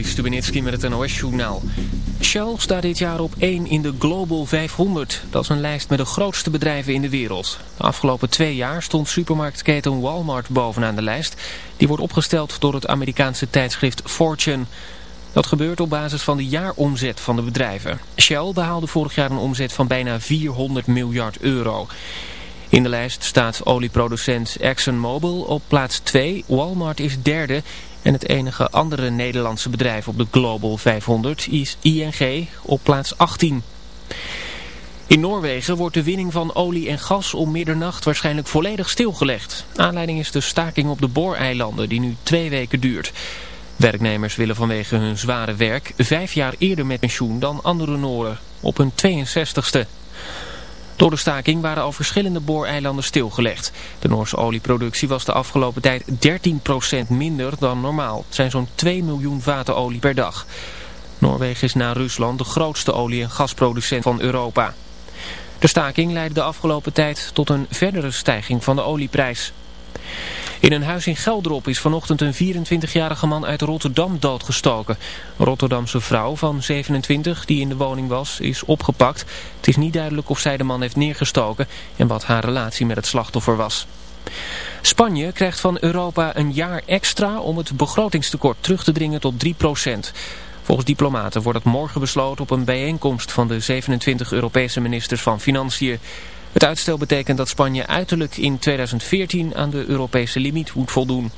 Juri Stubenitski met het NOS-journaal. Shell staat dit jaar op 1 in de Global 500. Dat is een lijst met de grootste bedrijven in de wereld. De afgelopen twee jaar stond supermarktketen Walmart bovenaan de lijst. Die wordt opgesteld door het Amerikaanse tijdschrift Fortune. Dat gebeurt op basis van de jaaromzet van de bedrijven. Shell behaalde vorig jaar een omzet van bijna 400 miljard euro. In de lijst staat olieproducent ExxonMobil op plaats 2, Walmart is derde en het enige andere Nederlandse bedrijf op de Global 500 is ING op plaats 18. In Noorwegen wordt de winning van olie en gas om middernacht waarschijnlijk volledig stilgelegd. Aanleiding is de staking op de Booreilanden die nu twee weken duurt. Werknemers willen vanwege hun zware werk vijf jaar eerder met pensioen dan andere Nooren, op hun 62ste. Door de staking waren al verschillende booreilanden stilgelegd. De Noorse olieproductie was de afgelopen tijd 13% minder dan normaal. Het zijn zo'n 2 miljoen vaten olie per dag. Noorwegen is na Rusland de grootste olie- en gasproducent van Europa. De staking leidde de afgelopen tijd tot een verdere stijging van de olieprijs. In een huis in Geldrop is vanochtend een 24-jarige man uit Rotterdam doodgestoken. Een Rotterdamse vrouw van 27 die in de woning was is opgepakt. Het is niet duidelijk of zij de man heeft neergestoken en wat haar relatie met het slachtoffer was. Spanje krijgt van Europa een jaar extra om het begrotingstekort terug te dringen tot 3% Volgens diplomaten wordt het morgen besloten op een bijeenkomst van de 27 Europese ministers van Financiën. Het uitstel betekent dat Spanje uiterlijk in 2014 aan de Europese limiet moet voldoen.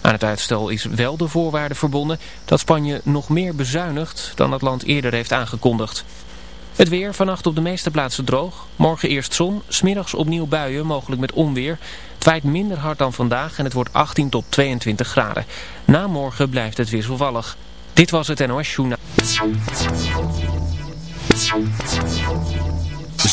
Aan het uitstel is wel de voorwaarde verbonden dat Spanje nog meer bezuinigt dan het land eerder heeft aangekondigd. Het weer vannacht op de meeste plaatsen droog. Morgen eerst zon, smiddags opnieuw buien, mogelijk met onweer. Het minder hard dan vandaag en het wordt 18 tot 22 graden. Na morgen blijft het wisselvallig. Dit was het NOS Journaal.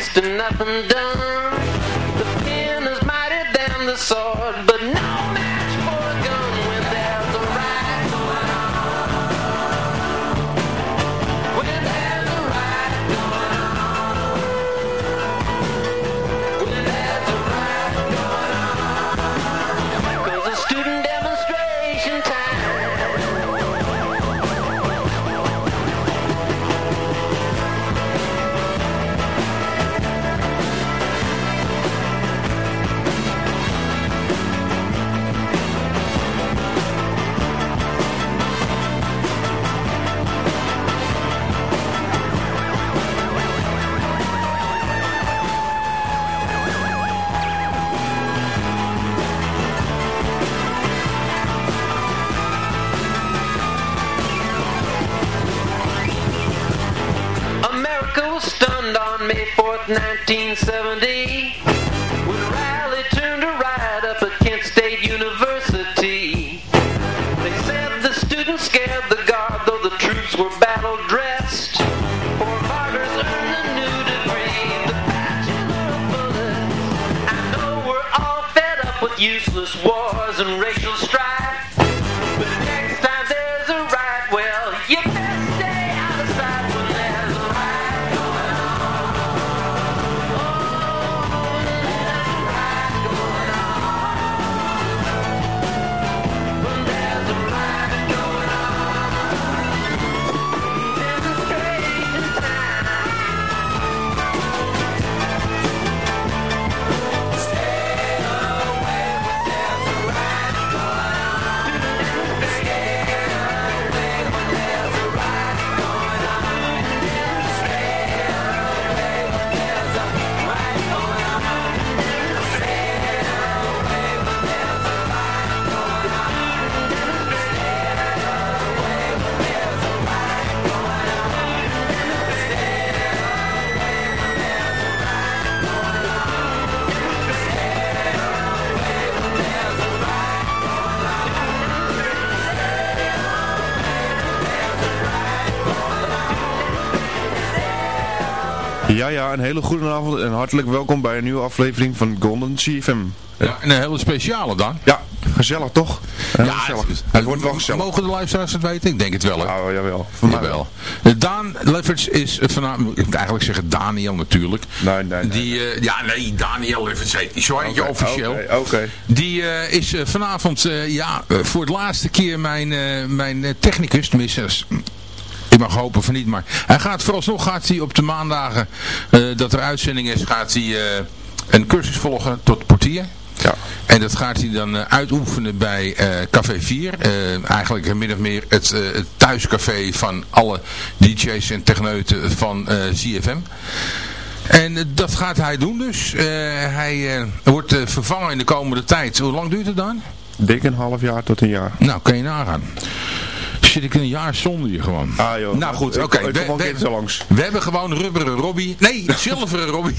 Still nothing done. 1570 een hele goede avond en hartelijk welkom bij een nieuwe aflevering van Golden CFM. Ja, en een hele speciale dan. Ja, gezellig toch? Heel gezellig. het, Het wordt wel gezellig. Mogen de luisteraars het weten? Ik denk het wel. Hè? Nou, jawel. Voor mij Jawel. Eh, Daan Lefferts is vanavond, ik moet eigenlijk zeggen Daniel natuurlijk. Nee, nee, nee. Die, eh, ja, nee, Daniel Lefferts heet die. Zo je Oké, officieel. Oké. Die eh, is vanavond ja, voor het laatste keer mijn, mijn technicus. Tenminste, ik mag hopen van niet, maar hij gaat vooralsnog gaat hij op de maandagen eh, dat er uitzending is, gaat hij eh, een cursus volgen tot portier. Ja. En dat gaat hij dan eh, uitoefenen bij Café 4. Eh, eigenlijk min of meer het, eh, het thuiscafé van alle DJ's en techneuten van ZFM. En dat gaat hij doen dus. Hij wordt vervangen in de komende tijd. Hoe lang duurt het dan? Dik een half jaar tot een jaar. Nou, kan je nagaan. Zit ik een jaar zonder je gewoon. Ah joh. Nou goed, oké. Ik We- we- keer zo langs. We hebben gewoon rubberen Robbie. Nee, zilveren Robbie.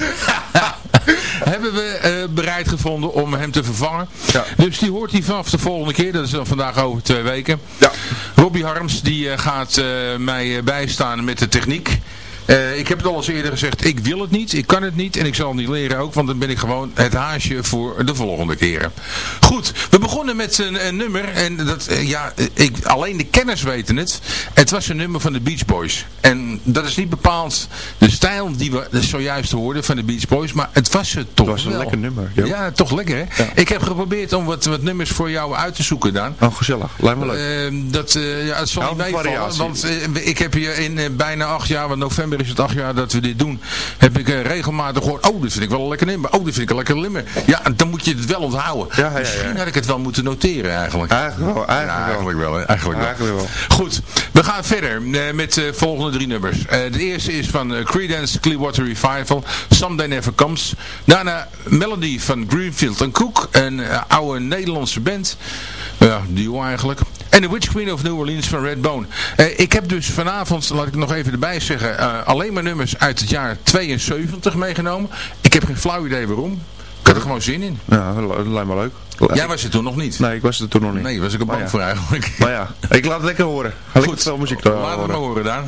hebben we eh, bereid gevonden om hem te vervangen. Ja. Dus die hoort hij vanaf de volgende keer. Dat is dan vandaag over twee weken. Ja. Robbie Harms die eh, gaat eh, mij bijstaan met de techniek. Eh, ik heb het al eens eerder gezegd, ik wil het niet, ik kan het niet en ik zal het niet leren ook, want dan ben ik gewoon het haasje voor de volgende keren. Goed, we begonnen met een, een nummer en dat, eh, ja, ik, alleen de kenners weten het. Het was een nummer van de Beach Boys. En dat is niet bepaald de stijl die we zojuist hoorden van de Beach Boys, maar het was het toch Het was een wel. lekker nummer, ja. Ja, toch lekker hè? Ja. Ik heb geprobeerd om wat, wat nummers voor jou uit te zoeken dan. Oh, gezellig. Lijkt me leuk. Ehm, dat, eh, ja, het zal Hou niet meevallen, want ik heb hier in bijna acht jaar, want november is het acht jaar dat we dit doen, heb ik eh, regelmatig gehoord, oh, dit vind ik wel een lekker nummer, oh, dit vind ik een lekker nummer. Ja, dan moet je het wel onthouden. Ja, ja, ja. Misschien had ik het wel moeten noteren eigenlijk. Eigenlijk wel, eigenlijk Ja, wel. eigenlijk wel, hè. Eigenlijk wel. Eigenlijk wel. Goed, we gaan verder eh, met de volgende drie nummers. Eh, de eerste is van eh, Creedence Clearwater Revival, Someday Never Comes. Daarna Melody van Greenfield Cook, een eh, oude Nederlandse band. Ja, duo eigenlijk. En The Witch Queen of New Orleans van Redbone. Eh ik heb dus vanavond, laat ik nog even erbij zeggen, eh, alleen maar nummers uit het jaar 72 meegenomen. Ik heb geen flauw idee waarom. Ik had er gewoon zin in. Ja, dat lijkt me leuk. Jij was er toen nog niet. Nee, ik was er toen nog niet. Nee, was ik er bang ja. voor eigenlijk. Maar ja, ik laat het lekker horen. Ga lekker veel muziek te Laten we horen. maar horen dan.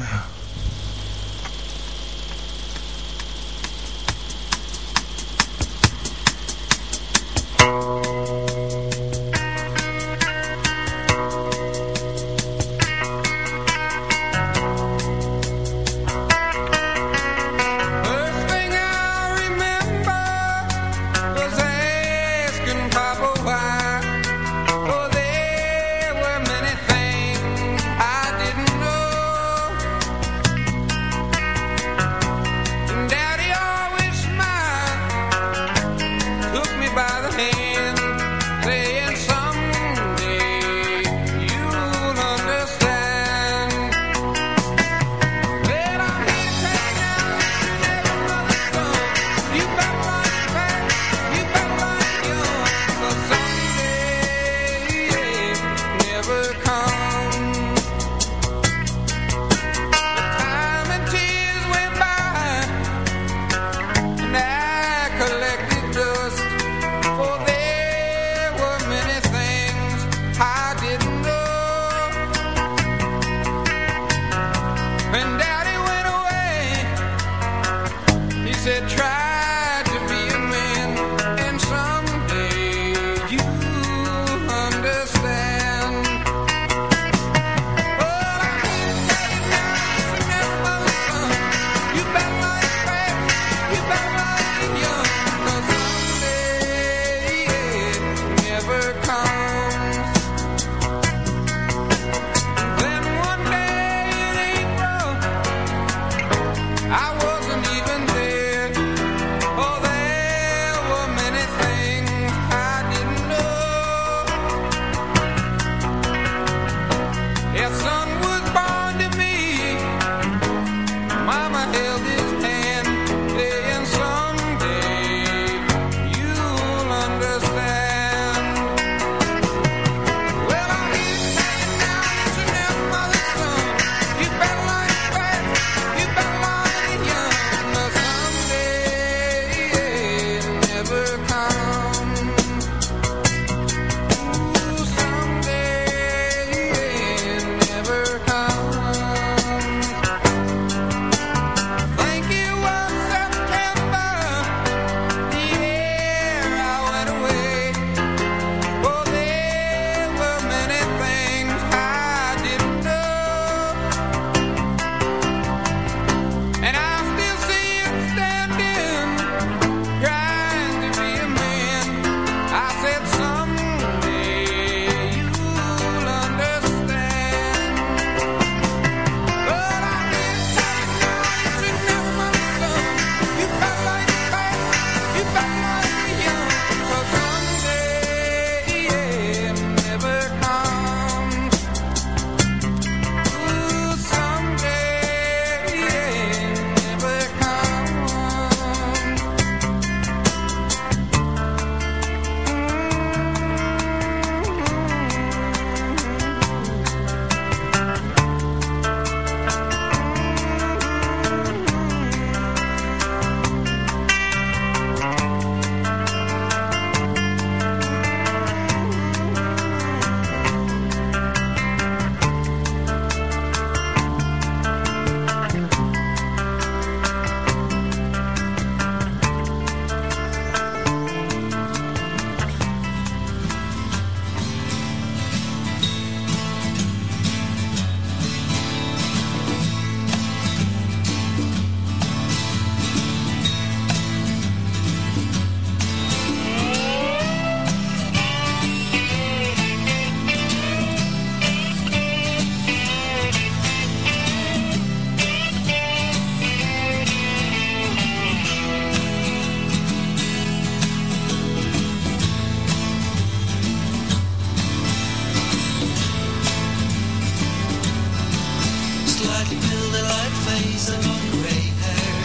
among grey hair,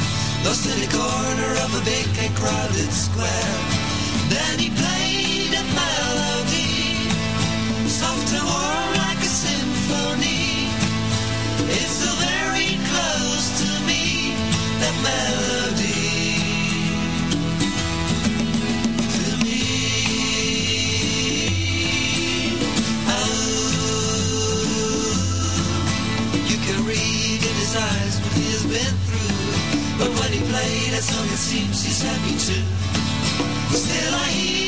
lost in the corner of a big and crowded square. Then he That's it seems he's happy too. Still I hear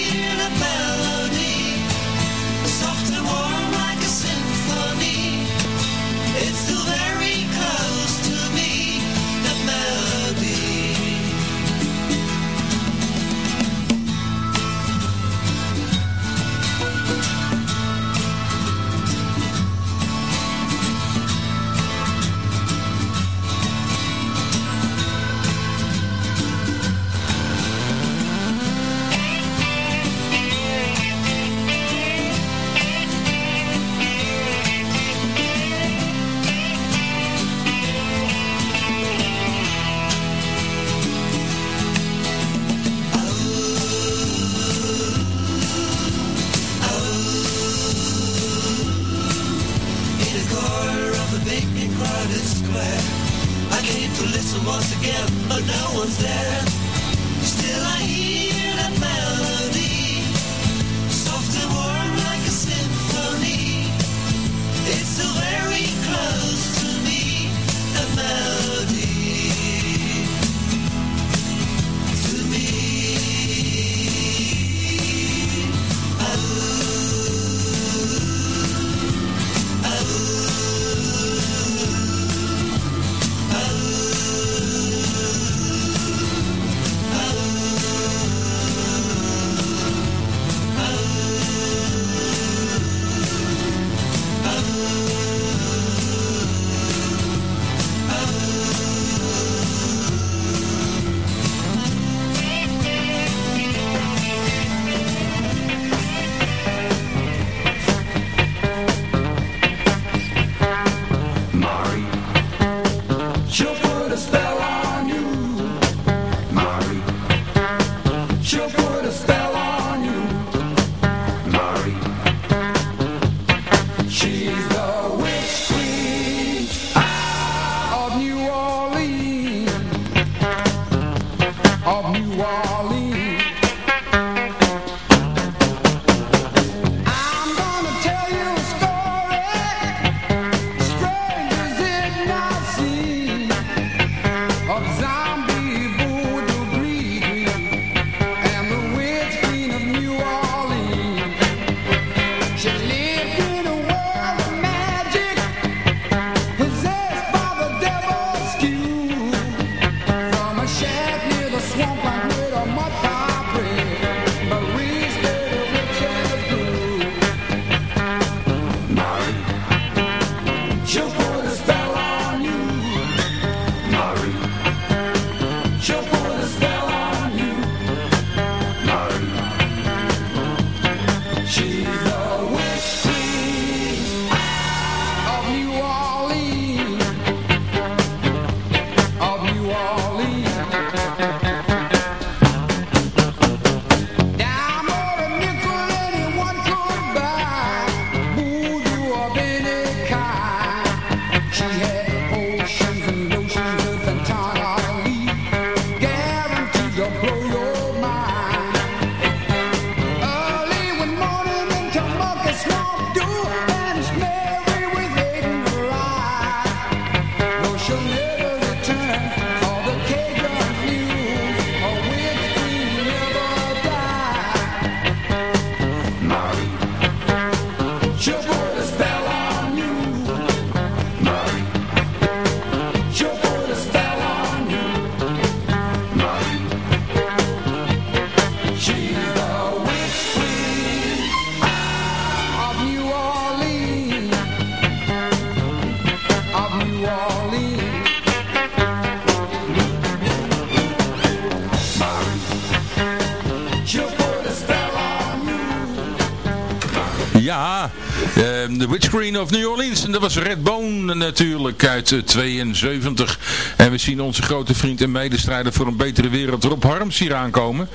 Queen of New Orleans. En dat was Red Bone natuurlijk uit uh, 72. En we zien onze grote vriend en medestrijder voor een betere wereld Rob Harms hier aankomen.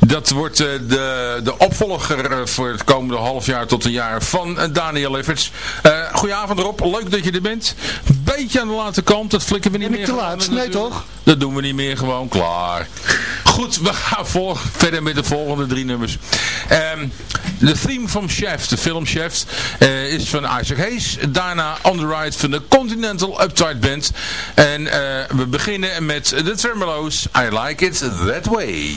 Dat wordt uh, de, de opvolger uh, voor het komende half jaar tot een jaar van Daniel Efforts. goedenavond Rob, leuk dat je er bent. Beetje aan de late kant, dat flikken we niet ben meer. ik te laat? Nee toch? Dat doen we niet meer, gewoon klaar. Goed, we gaan voor, verder met de volgende drie nummers. Um, de theme van Chef, de film Chef, uh, is van Isaac Hayes. Daarna On The Ride van de Continental Uptight Band. En uh, we beginnen met de Tremolos. I Like It That Way.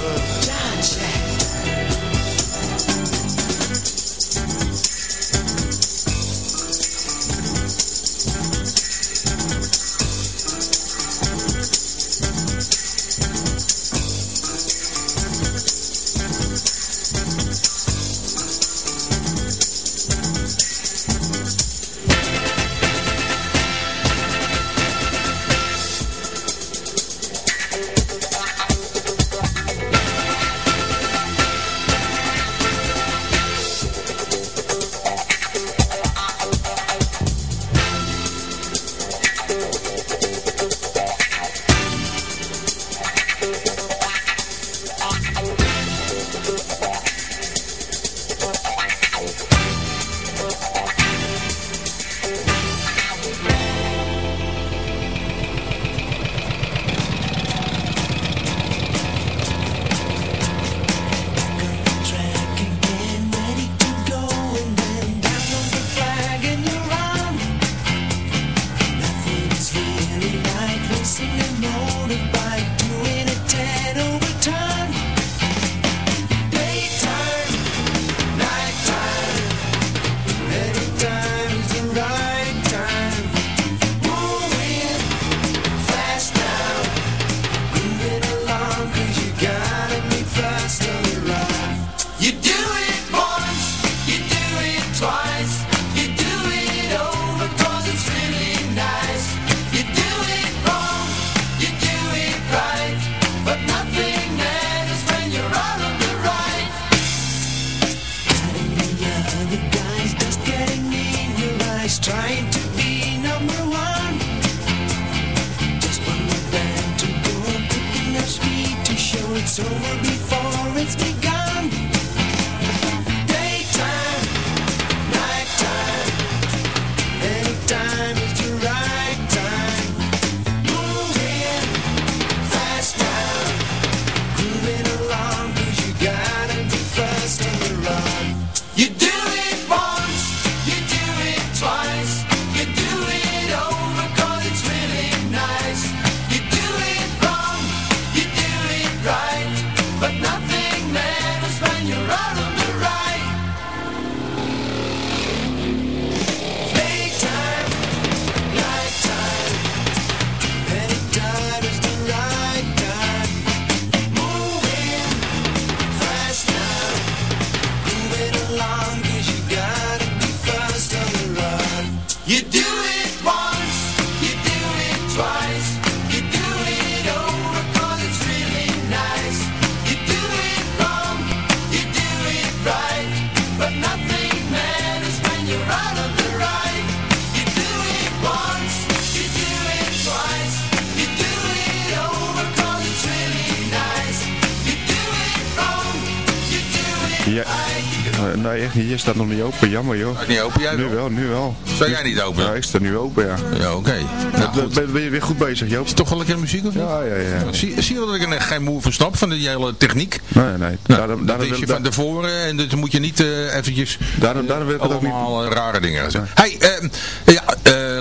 Ja, eh, nee, echt niet. Je staat nog niet open. Jammer, joh. Staat niet open, jij Nu wel? wel, nu wel. Sta jij niet open? Ja, ik sta nu open, ja. Ja, oké. Nou, Ben- goed. ben, ben je weer goed bezig, Joop? Is toch wel lekker muziek of niet? Ja, ja, ja. Zie, zie je dat ik er geen moe van snap van die hele techniek? Nee, nee. Nou, daarom, dat daarom, wist je van tevoren en dus moet je niet eh, eventjes daarom, daarom wil ik het ook niet... allemaal eh, rare dingen zeggen. Hey, eh, ja,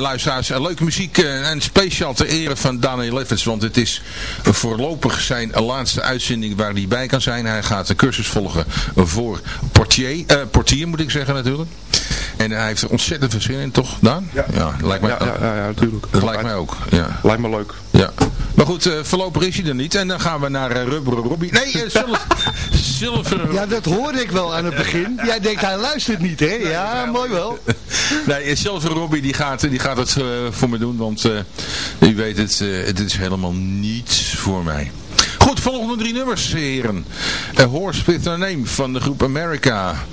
luisteraars, eh, leuke muziek eh, en speciaal ter ere van Daniel Leffens, want het is voorlopig zijn laatste uitzending waar hij bij kan zijn. Hij gaat een cursus volgen voor portier, eh, portier moet ik zeggen natuurlijk. En hij heeft er ontzettend veel zin in, toch, Daan? Ja. lijkt mij, Ja, ja, ja, natuurlijk. dat lijkt mij ook, ja. Lijkt me leuk. Ja. Maar goed, eh, voorlopig is hij er niet. En dan gaan we naar uh, Rubberen Robbie. Nee, uh, Zilver. Ja, dat hoorde ik wel aan het begin. Jij denkt, hij luistert niet, hè? Ja, mooi wel. Nee, eh, Zilveren Robbie die gaat, die gaat het eh, voor me doen. Want eh, u weet het, eh, het is helemaal niets voor mij. Goed, volgende drie nummers, heren. A Horse with a Name van de groep America.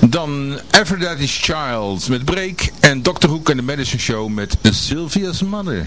Dan Aphrodite's Child met Break. En Dr. Hook en de Medicine Show met Sylvia's Mother.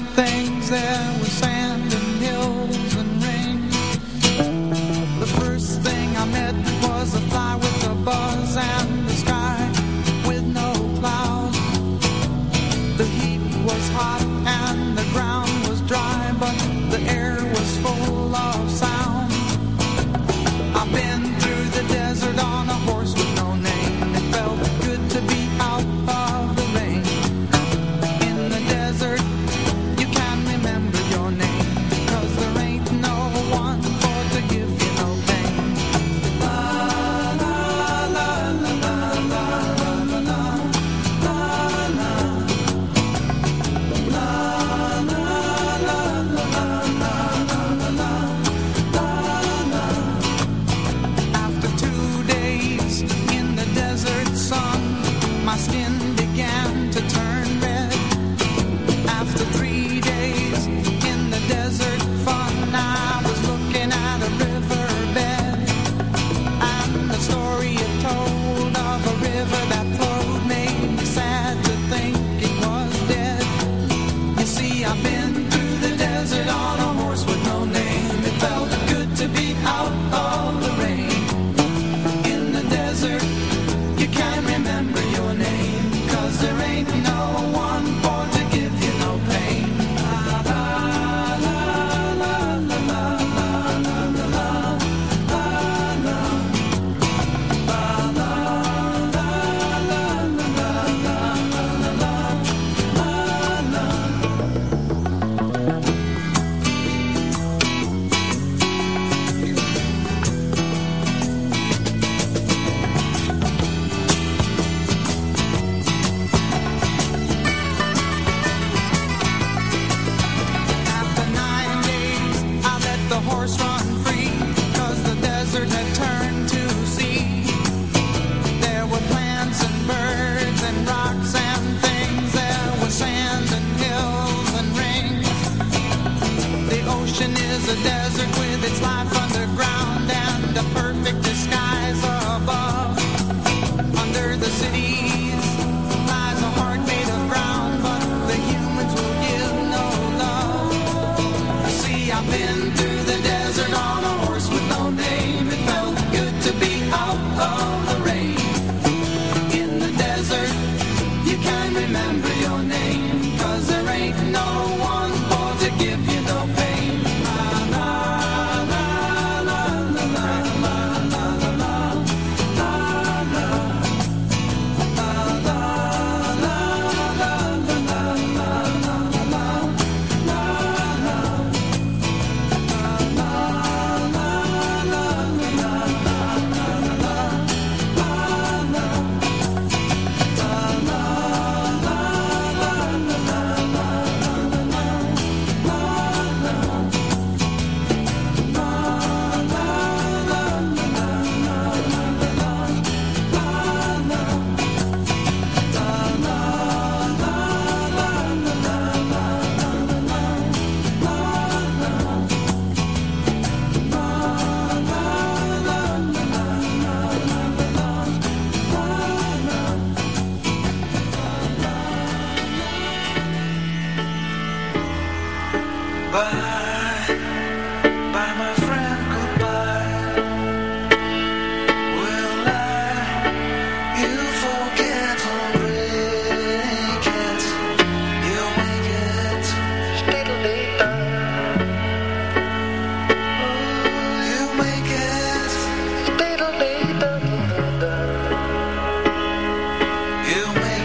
ocean is a desert with its life underground and a perfect disguise.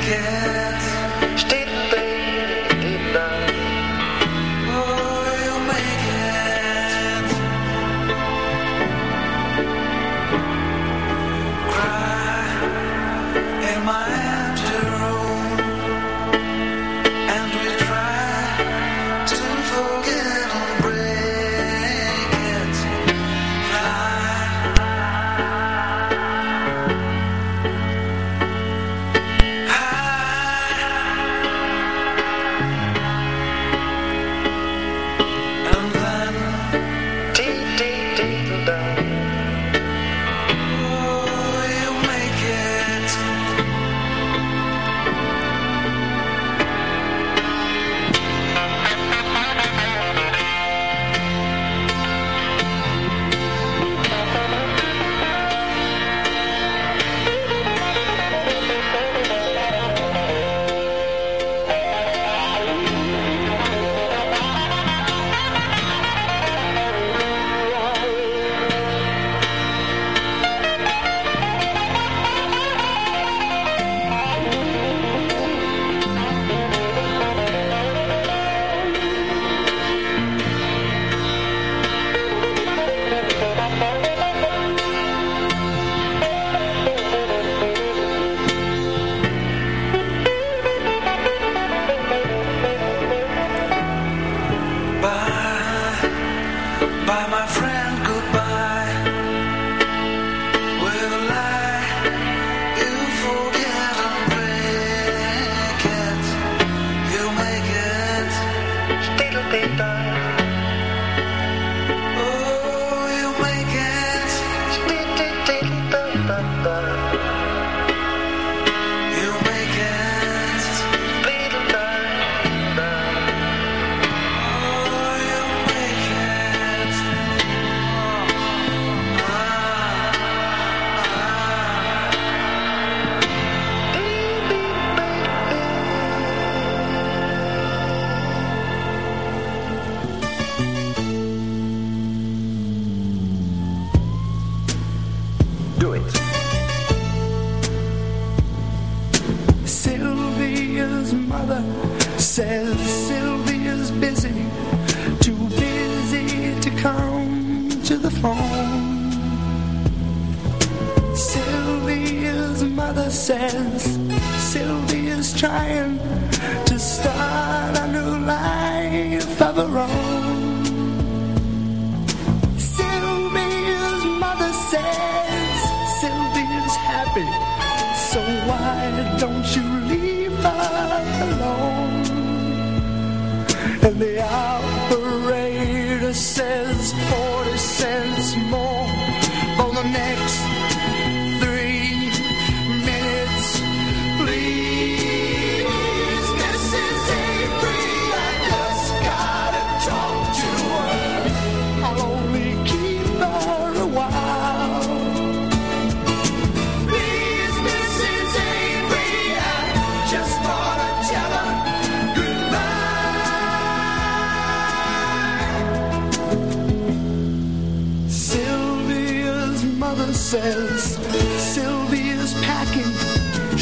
Yeah.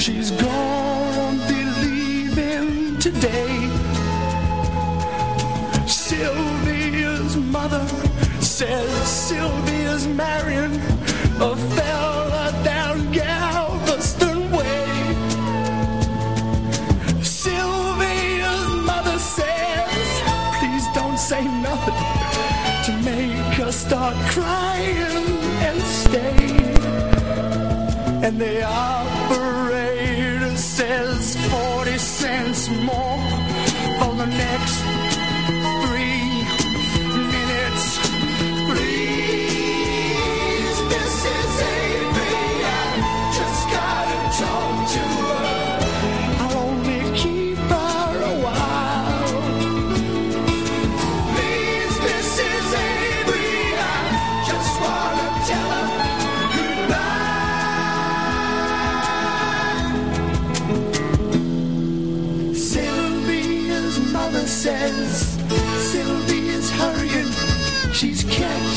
She's gonna be leaving today. Sylvia's mother says Sylvia's marrying a fella down Galveston Way. Sylvia's mother says, please don't say nothing to make her start crying and stay. And they operator says 40 cents more for the next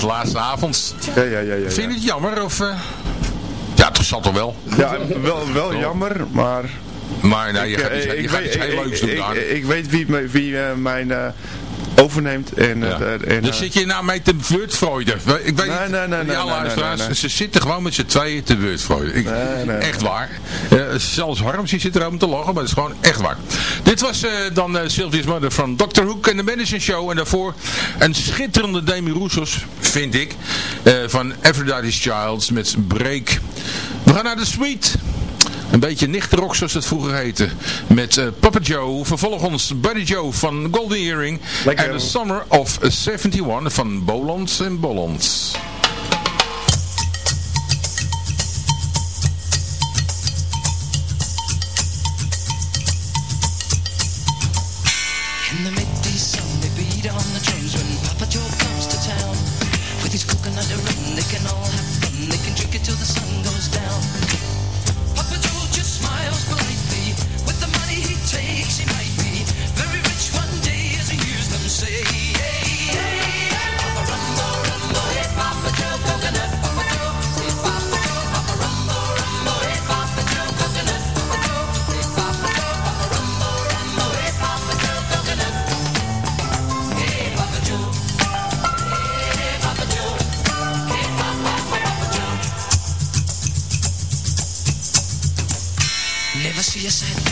de laatste avond. Ja, ja, ja. ja, Vind je het jammer? Of, eh? Ja, toch zal toch wel. Ja, wel, wel jammer, maar... Maar nou, je Ik, gaat je gaat iets weet- heel leuks doen, ik, Daan. ik, ik weet wie, wie eh, mijn eh, overneemt. En, Ja. en, zit je nou mee te beurtfreude. Ik weet Nee, niet, nee, nee, nee, alle nee, luisteraars, nee, nee. ze zitten gewoon met z'n tweeën te nee, echt waar. Eh, zelfs Harms zit er om te lachen, maar het is gewoon echt waar. Dit was eh, dan eh Sylvia's Mother van Dr. Hook en de Medicine Show. En daarvoor een schitterende Demi Roussos, vind ik, eh, van Aphrodite's Child met Break. We gaan naar de suite. Een beetje nichterok zoals het vroeger heette. Met eh, Papa Joe. Vervolgens Buddy Joe van Golden Earring. Lekker. En The Summer of 71 van Bolans en Bollands. Never see a sad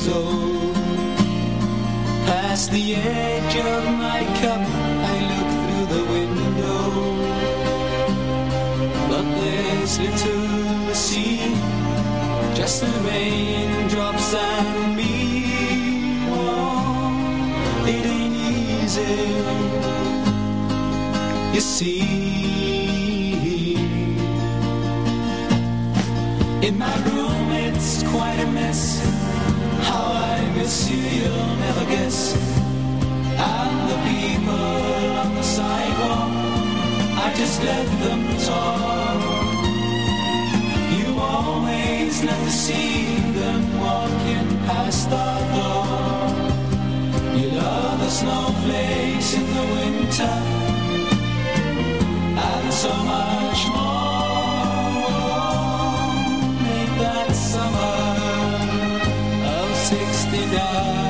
so just let them talk. You always let to see them walking past our door. You love the snowflakes in the winter, and so much more. Make that summer of 69.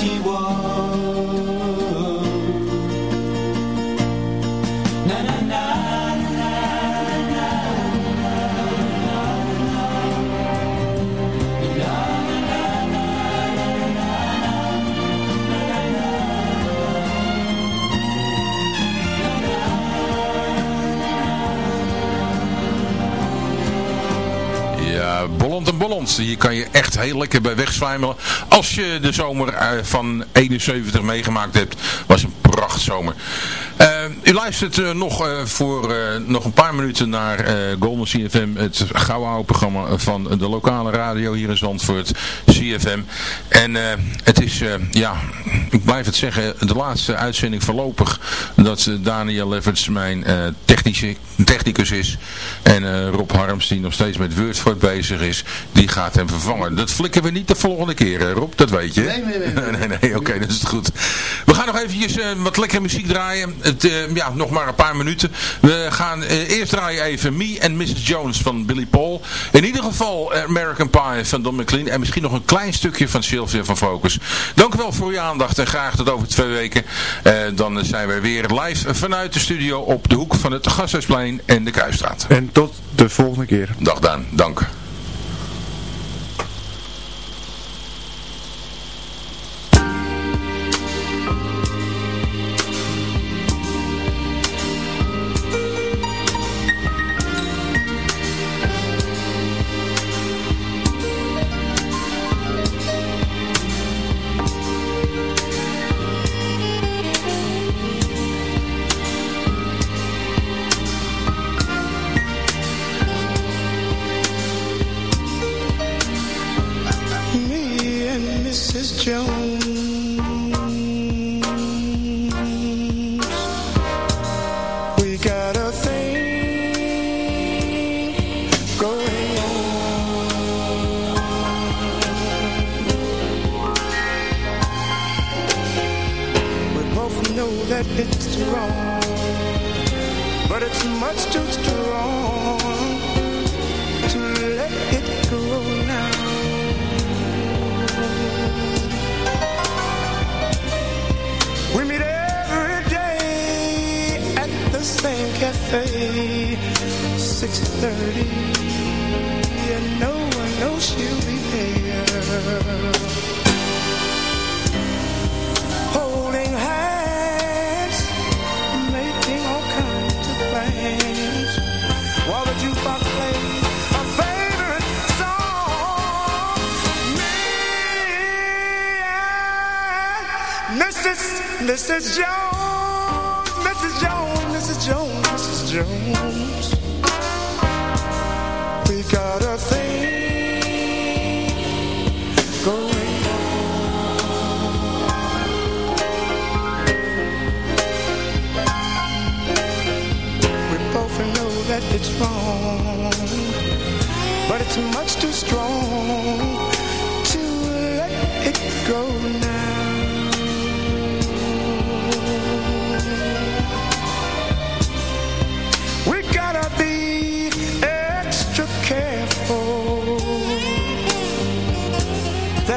Of 71. Bolland. Hier kan je echt heel lekker bij wegzwijmelen. Als je de zomer eh, van 71 meegemaakt hebt. Was een prachtzomer. Eh u luistert eh, nog eh, voor eh, nog een paar minuten naar Golden CFM. Het gouden oude programma van de lokale radio hier in Zandvoort. CFM. En het is, ja, ik blijf het zeggen, de laatste uitzending voorlopig. Dat Daniel Lefferts mijn technische, technicus is. En Rob Harms, die nog steeds met Wordford bezig is, die gaat hem vervangen. Dat flikken we niet de volgende keer, hè, Rob, dat weet je. Nee, nee, nee. nee. nee, oké, dat is goed. We gaan nog eventjes wat lekkere muziek draaien. Het, ja, nog maar een paar minuten. We gaan eh, eerst draaien even Me and Mrs. Jones van Billy Paul. In ieder geval American Pie van Don McLean. En misschien nog een klein stukje van Sylvia van Focus. Dank u wel voor uw aandacht en graag tot over twee weken. Eh, dan zijn we weer live vanuit de studio op de hoek van het Gasthuisplein en de Kruisstraat. En tot de volgende keer. Dag Daan, dank. Jones.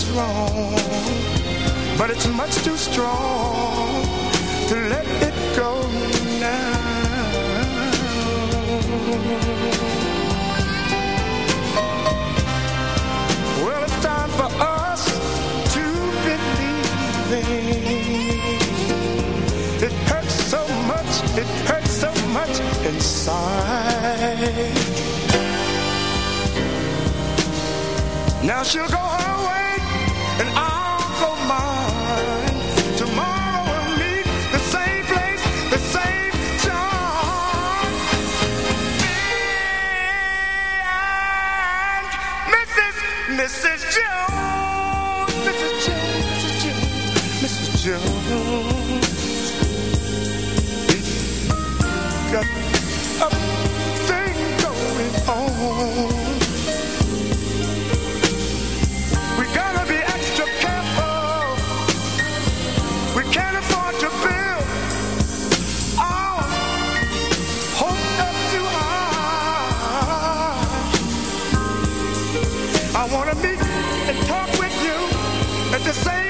It's wrong, but it's much too strong to let it go now. Well, it's time for us to believe It hurts so much, it hurts so much inside. Now she'll go her Mrs. Jones, Mrs. Jones, Mrs. Jones, Mrs. Jones. At the same